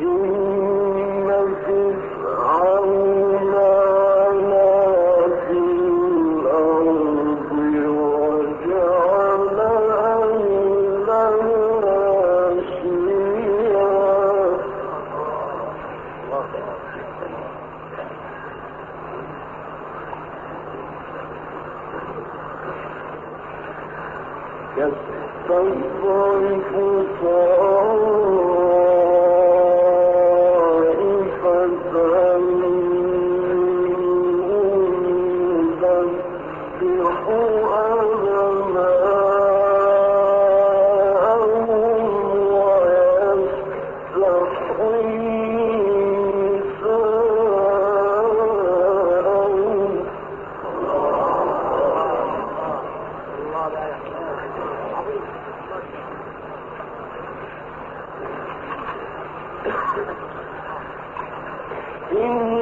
you إن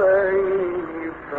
ليس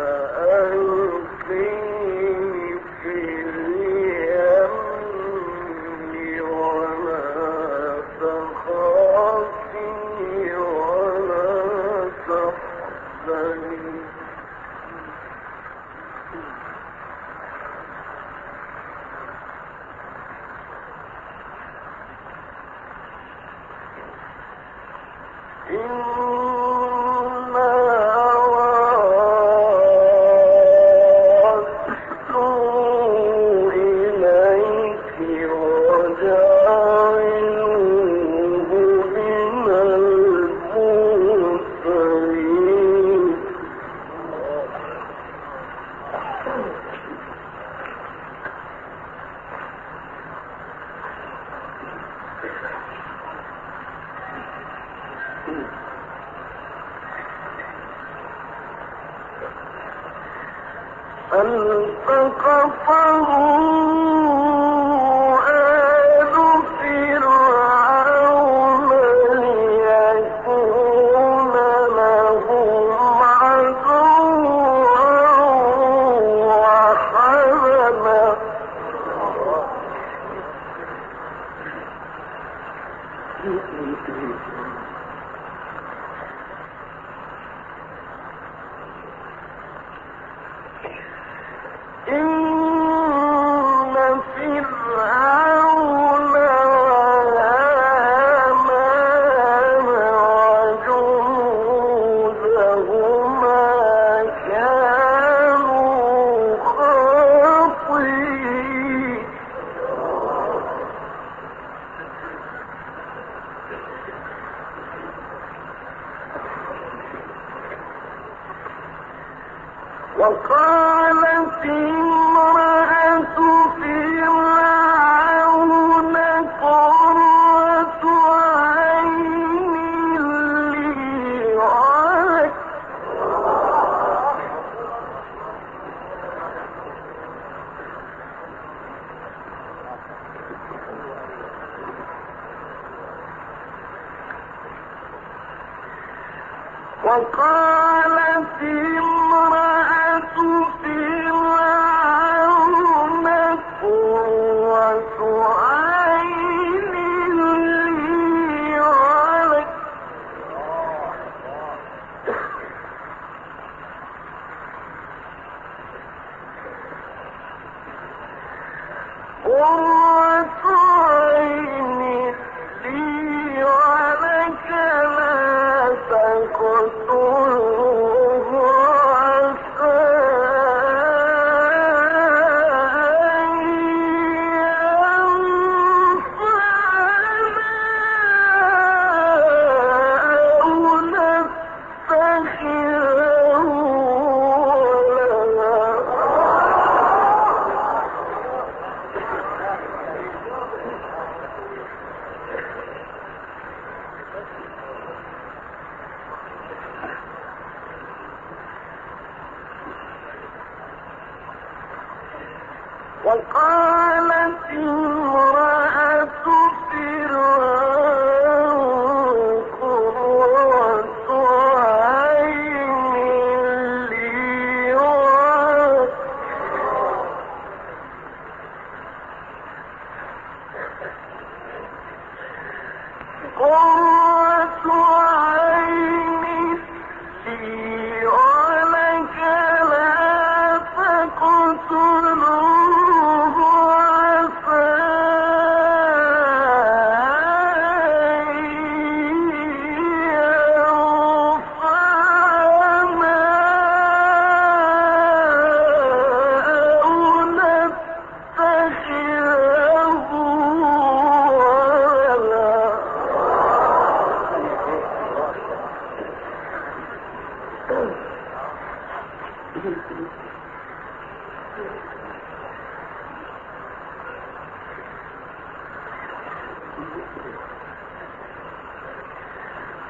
قتلوه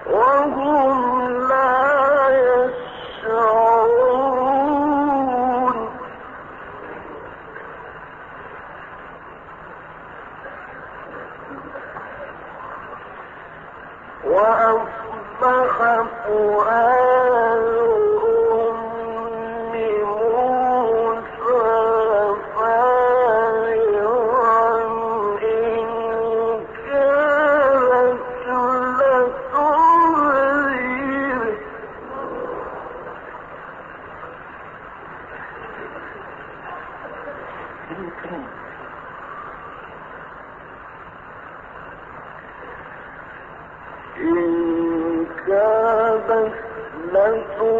وقالت أنتم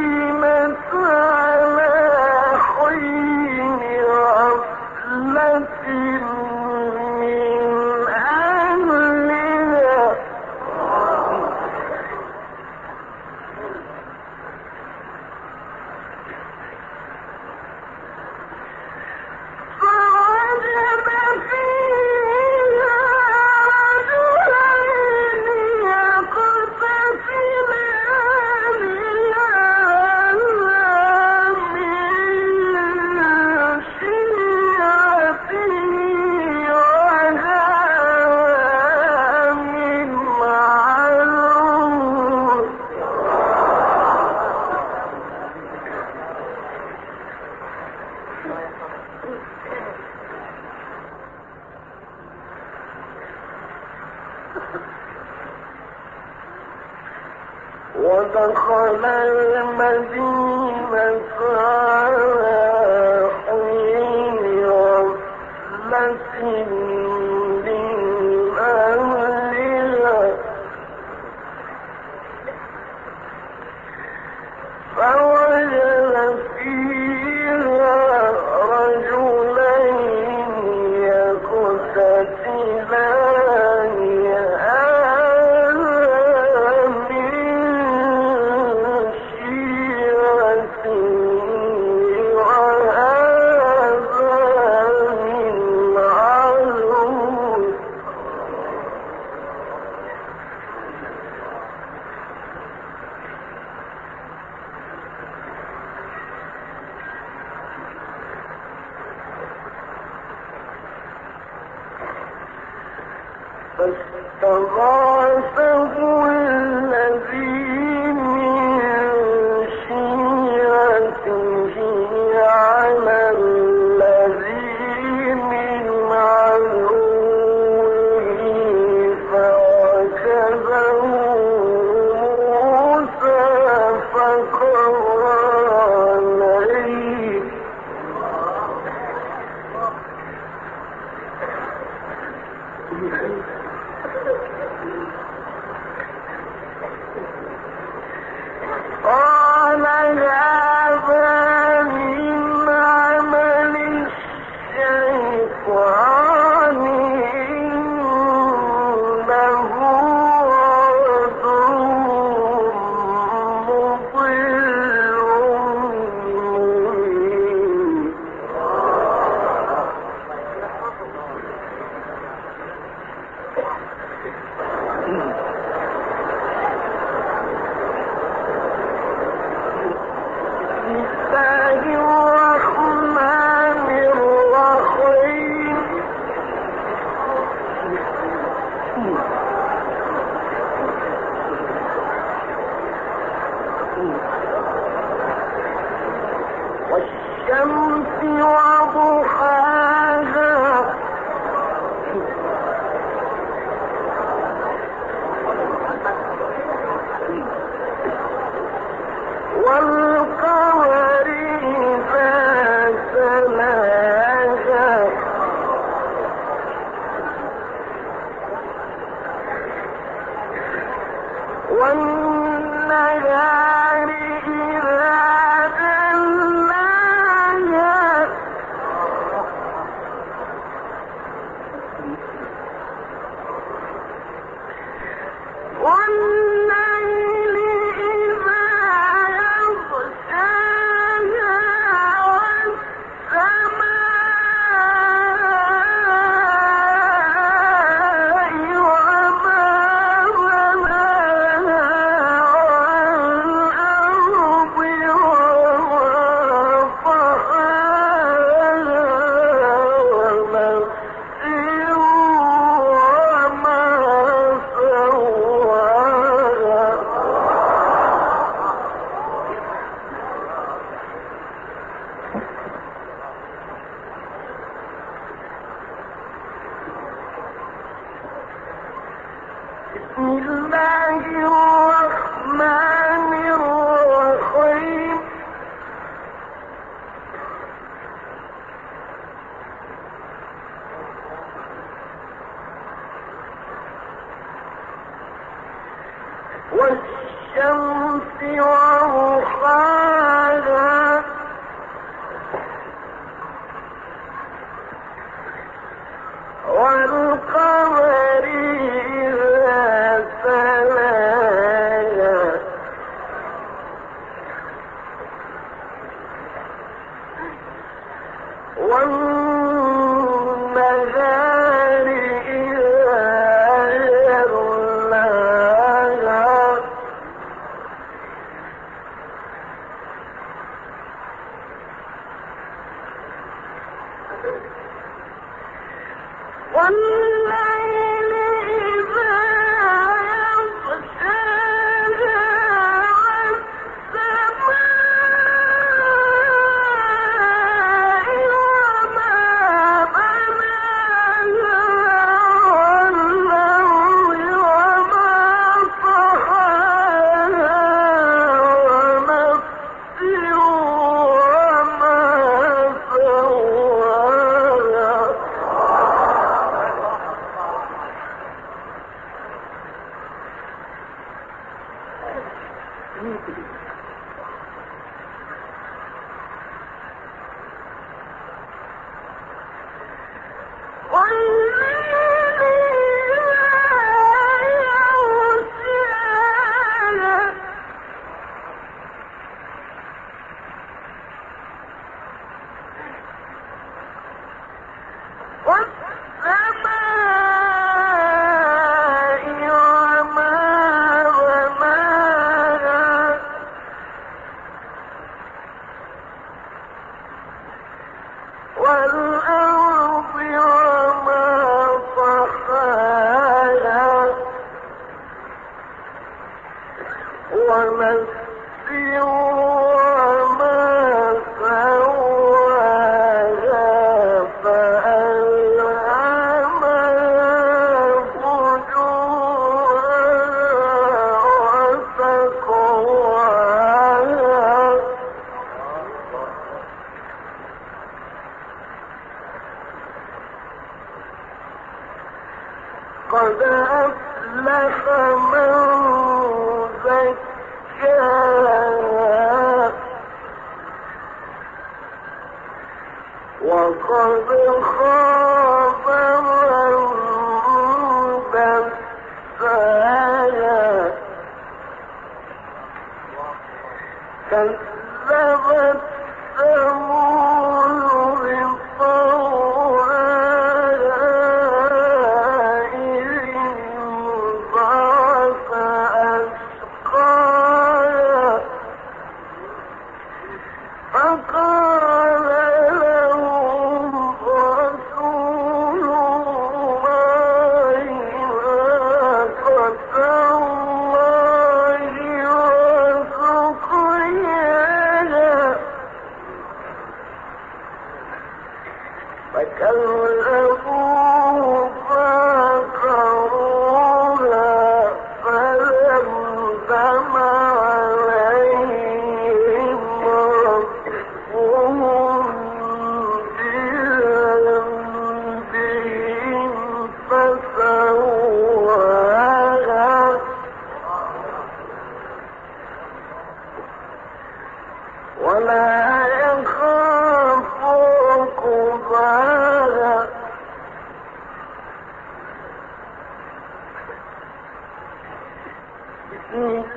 ونفس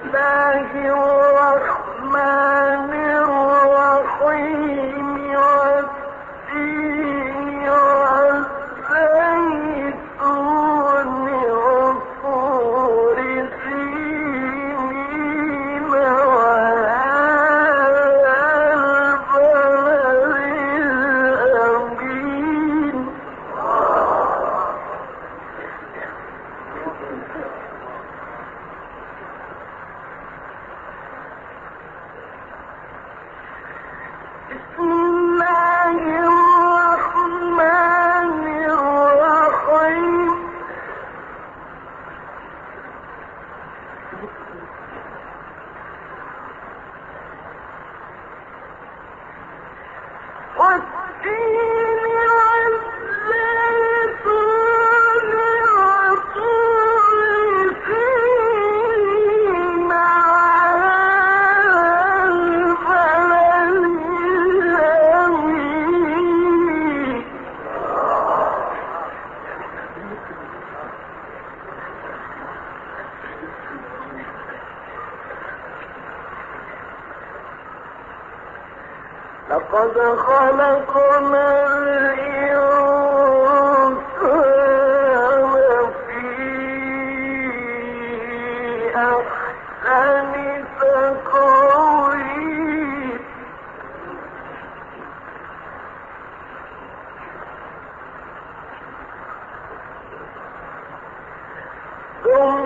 الله ثم